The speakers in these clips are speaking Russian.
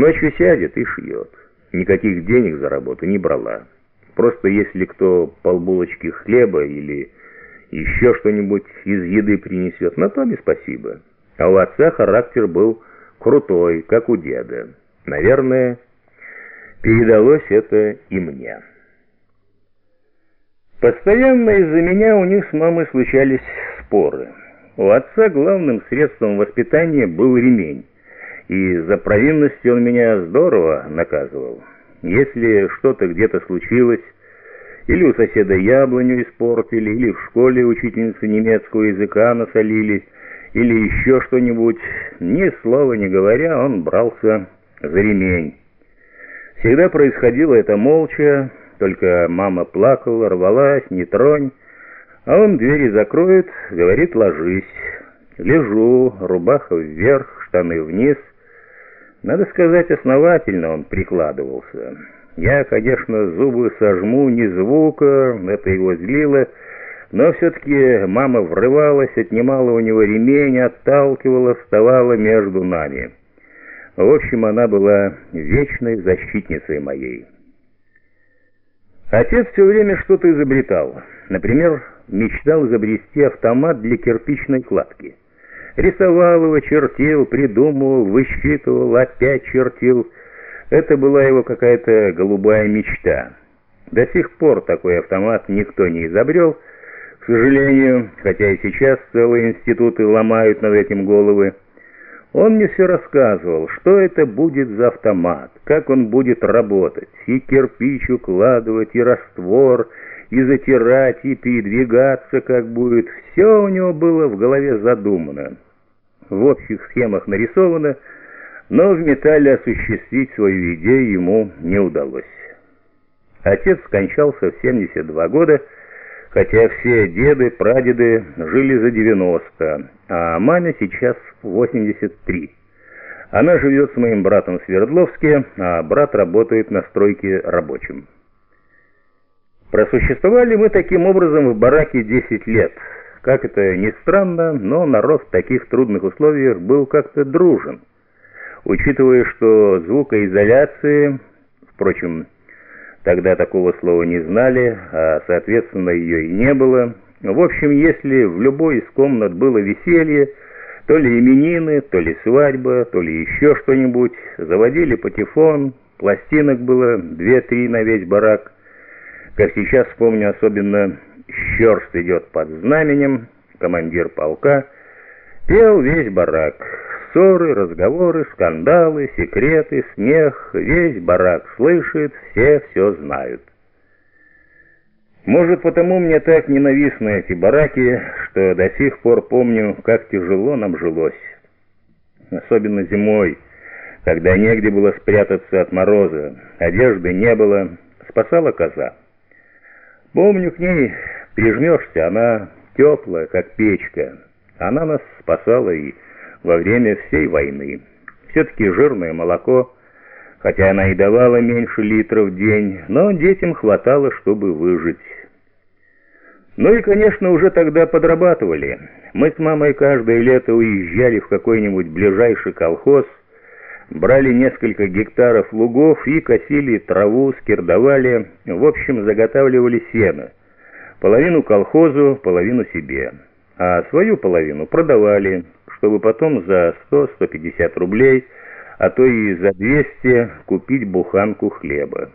Ночью сядет и шьет. Никаких денег за работу не брала. Просто если кто полбулочки хлеба или еще что-нибудь из еды принесет, на то и спасибо. А у отца характер был крутой, как у деда. Наверное, передалось это и мне. Постоянно из-за меня у них с мамой случались споры. У отца главным средством воспитания был ремень, и за провинности он меня здорово наказывал. Если что-то где-то случилось, или у соседа яблоню испортили, или в школе учительницы немецкого языка насолили, или еще что-нибудь, ни слова не говоря, он брался за ремень. Всегда происходило это молча, только мама плакала, рвалась, не тронь, а он двери закроет, говорит «ложись». Лежу, рубаха вверх, штаны вниз. Надо сказать, основательно он прикладывался. Я, конечно, зубы сожму, ни звука, это его злило, но все-таки мама врывалась, отнимала у него ремень, отталкивала, вставала между нами. В общем, она была вечной защитницей моей. Отец все время что-то изобретал. Например, мечтал изобрести автомат для кирпичной кладки. Рисовал его, чертил, придумывал, высчитывал, опять чертил. Это была его какая-то голубая мечта. До сих пор такой автомат никто не изобрел, к сожалению, хотя и сейчас целые институты ломают над этим головы. Он мне все рассказывал, что это будет за автомат, как он будет работать, и кирпич укладывать, и раствор, и затирать, и передвигаться как будет. Все у него было в голове задумано. В общих схемах нарисовано, но в металле осуществить свою идею ему не удалось. Отец скончался в 72 года, хотя все деды, прадеды жили за 90, а маме сейчас 83. Она живет с моим братом в Свердловске, а брат работает на стройке рабочим. Просуществовали мы таким образом в бараке 10 лет. Как это ни странно, но народ в таких трудных условиях был как-то дружен. Учитывая, что звукоизоляции, впрочем, Тогда такого слова не знали, а, соответственно, ее и не было. В общем, если в любой из комнат было веселье, то ли именины, то ли свадьба, то ли еще что-нибудь, заводили патефон, пластинок было две-три на весь барак. Как сейчас вспомню, особенно Щерст идет под знаменем, командир полка, пел весь барак. Ссоры, разговоры, скандалы, секреты, смех, весь барак слышит, все все знают. Может, потому мне так ненавистны эти бараки, что до сих пор помню, как тяжело нам жилось. Особенно зимой, когда негде было спрятаться от мороза, одежды не было, спасала коза. Помню, к ней прижмешься, она теплая, как печка. Она нас спасала и во время всей войны. Все-таки жирное молоко, хотя она и давала меньше литров в день, но детям хватало, чтобы выжить. Ну и, конечно, уже тогда подрабатывали. Мы с мамой каждое лето уезжали в какой-нибудь ближайший колхоз, брали несколько гектаров лугов и косили траву, скирдовали, в общем, заготавливали сено. Половину колхозу, половину себе. А свою половину продавали, чтобы потом за 100-150 рублей, а то и за 200 купить буханку хлеба.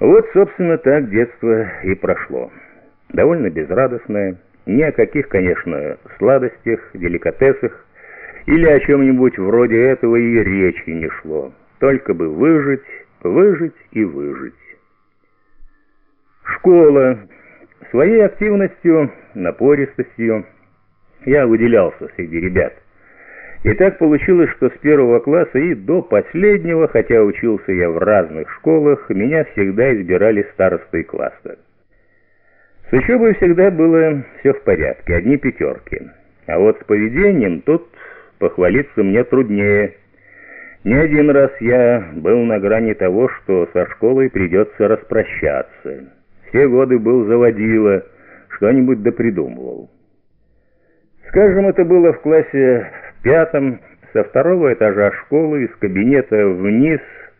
Вот, собственно, так детство и прошло. Довольно безрадостное, ни о каких, конечно, сладостях, деликатесах или о чем-нибудь вроде этого и речи не шло. Только бы выжить, выжить и выжить. Школа. Своей активностью, напористостью, я выделялся среди ребят. И так получилось, что с первого класса и до последнего, хотя учился я в разных школах, меня всегда избирали старостой класса. С учебой всегда было все в порядке, одни пятерки. А вот с поведением тут похвалиться мне труднее. Не один раз я был на грани того, что со школой придется распрощаться. Все годы был заводила, что-нибудь допридумывал. Скажем, это было в классе в пятом, Со второго этажа школы из кабинета вниз